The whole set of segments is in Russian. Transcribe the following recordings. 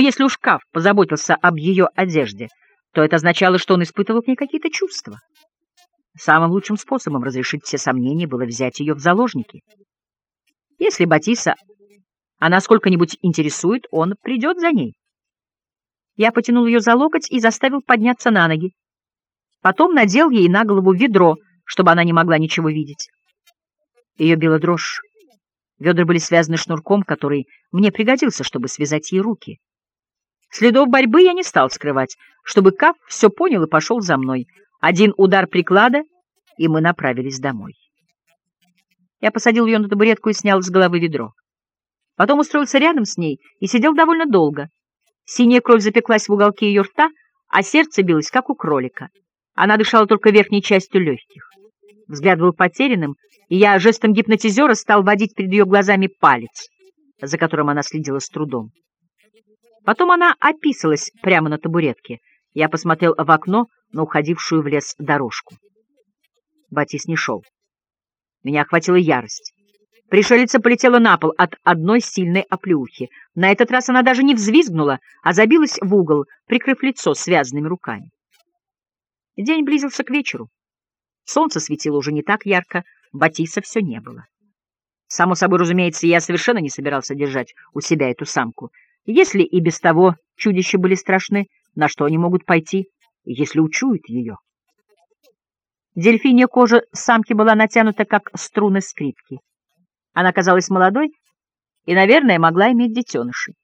если уж Кав позаботился об ее одежде, то это означало, что он испытывал к ней какие-то чувства. Самым лучшим способом разрешить все сомнения было взять ее в заложники. Если Батиса она сколько-нибудь интересует, он придет за ней. Я потянул ее за локоть и заставил подняться на ноги. Потом надел ей на голову ведро, чтобы она не могла ничего видеть. Ее била дрожь. Ведра были связаны шнурком, который мне пригодился, чтобы связать ей руки. Следов борьбы я не стал скрывать, чтобы Кап все понял и пошел за мной. Один удар приклада, и мы направились домой. Я посадил ее на табуретку и снял с головы ведро. Потом устроился рядом с ней и сидел довольно долго. Синяя кровь запеклась в уголке ее рта, а сердце билось, как у кролика. Она дышала только верхней частью легких. Взгляд был потерянным, и я жестом гипнотизера стал водить перед ее глазами палец, за которым она следила с трудом. Потом она описалась прямо на табуретке. Я посмотрел в окно на уходившую в лес дорожку. Батис не шел. Меня охватила ярость. Пришелица полетела на пол от одной сильной оплеухи. На этот раз она даже не взвизгнула, а забилась в угол, прикрыв лицо связанными руками. День близился к вечеру. Солнце светило уже не так ярко, Батиса все не было. Само собой, разумеется, я совершенно не собирался держать у себя эту самку. Если и без того чудища были страшны, на что они могут пойти, если учуют ее? Дельфинья кожа самки была натянута, как струны скрипки. Она казалась молодой и, наверное, могла иметь детенышей.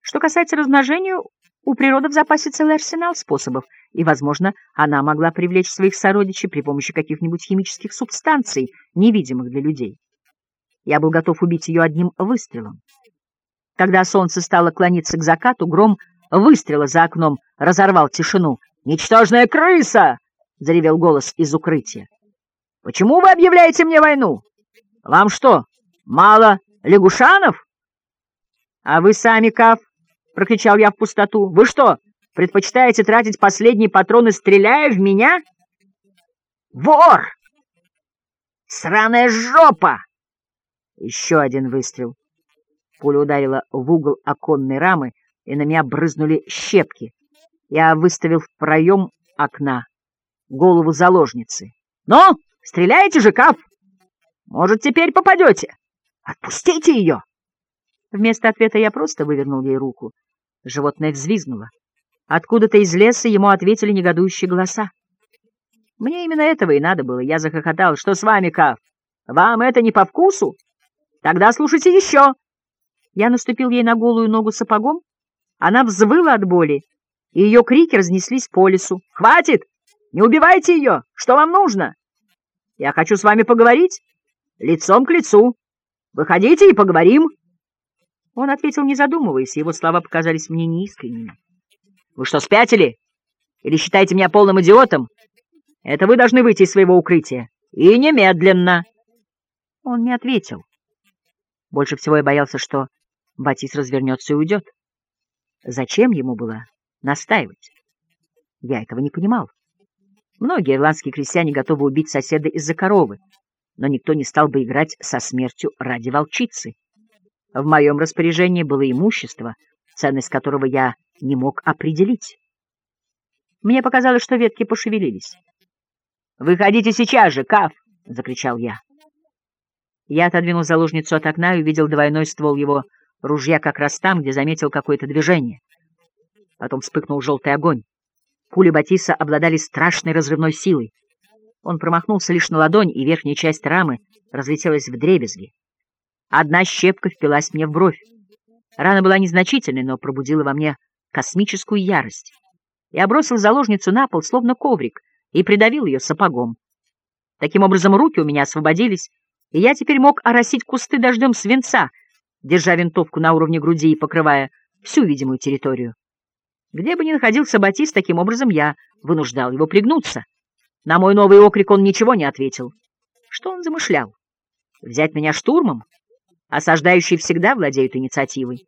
Что касается размножения, у природы в запасе целый арсенал способов, и, возможно, она могла привлечь своих сородичей при помощи каких-нибудь химических субстанций, невидимых для людей. Я был готов убить ее одним выстрелом. Когда солнце стало клониться к закату, гром выстрела за окном разорвал тишину. «Ничтожная крыса!» — заревел голос из укрытия. «Почему вы объявляете мне войну? Вам что, мало лягушанов?» «А вы сами, Каф?» — прокричал я в пустоту. «Вы что, предпочитаете тратить последние патроны, стреляя в меня?» «Вор! Сраная жопа!» Еще один выстрел. Пуля ударила в угол оконной рамы, и на меня брызнули щепки. Я выставил в проем окна голову заложницы. «Ну, стреляйте же, Каф! Может, теперь попадете? Отпустите ее!» Вместо ответа я просто вывернул ей руку. Животное взвизгнуло. Откуда-то из леса ему ответили негодующие голоса. Мне именно этого и надо было. Я захохотал. «Что с вами, Каф? Вам это не по вкусу? Тогда слушайте еще!» Я наступил ей на голую ногу сапогом. Она взвыла от боли, и ее крики разнеслись по лесу. «Хватит! Не убивайте ее! Что вам нужно? Я хочу с вами поговорить. Лицом к лицу. Выходите и поговорим!» Он ответил, не задумываясь, его слова показались мне неискренними. «Вы что, спятили? Или считаете меня полным идиотом? Это вы должны выйти из своего укрытия. И немедленно!» Он не ответил. Больше всего я боялся, что Батис развернется и уйдет. Зачем ему было настаивать? Я этого не понимал. Многие ирландские крестьяне готовы убить соседа из-за коровы, но никто не стал бы играть со смертью ради волчицы. В моем распоряжении было имущество, ценность которого я не мог определить. Мне показалось, что ветки пошевелились. «Выходите сейчас же, Каф!» — закричал я. Я отодвинул заложницу от окна и увидел двойной ствол его ружья как раз там, где заметил какое-то движение. Потом вспыхнул желтый огонь. Пули Батиса обладали страшной разрывной силой. Он промахнулся лишь на ладонь, и верхняя часть рамы разлетелась в дребезги. Одна щепка впилась мне в бровь. Рана была незначительной, но пробудила во мне космическую ярость. Я бросил заложницу на пол, словно коврик, и придавил ее сапогом. Таким образом, руки у меня освободились, и я теперь мог оросить кусты дождем свинца, держа винтовку на уровне груди и покрывая всю видимую территорию. Где бы ни находился Батист, таким образом я вынуждал его пригнуться. На мой новый окрик он ничего не ответил. Что он замышлял? Взять меня штурмом? Осаждающие всегда владеют инициативой.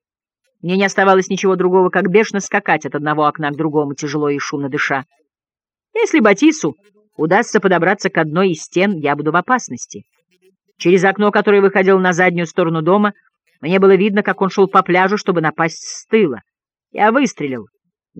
Мне не оставалось ничего другого, как бешено скакать от одного окна к другому, тяжело и шумно дыша. Если Батису удастся подобраться к одной из стен, я буду в опасности. Через окно, которое выходило на заднюю сторону дома, мне было видно, как он шел по пляжу, чтобы напасть с тыла. Я выстрелил.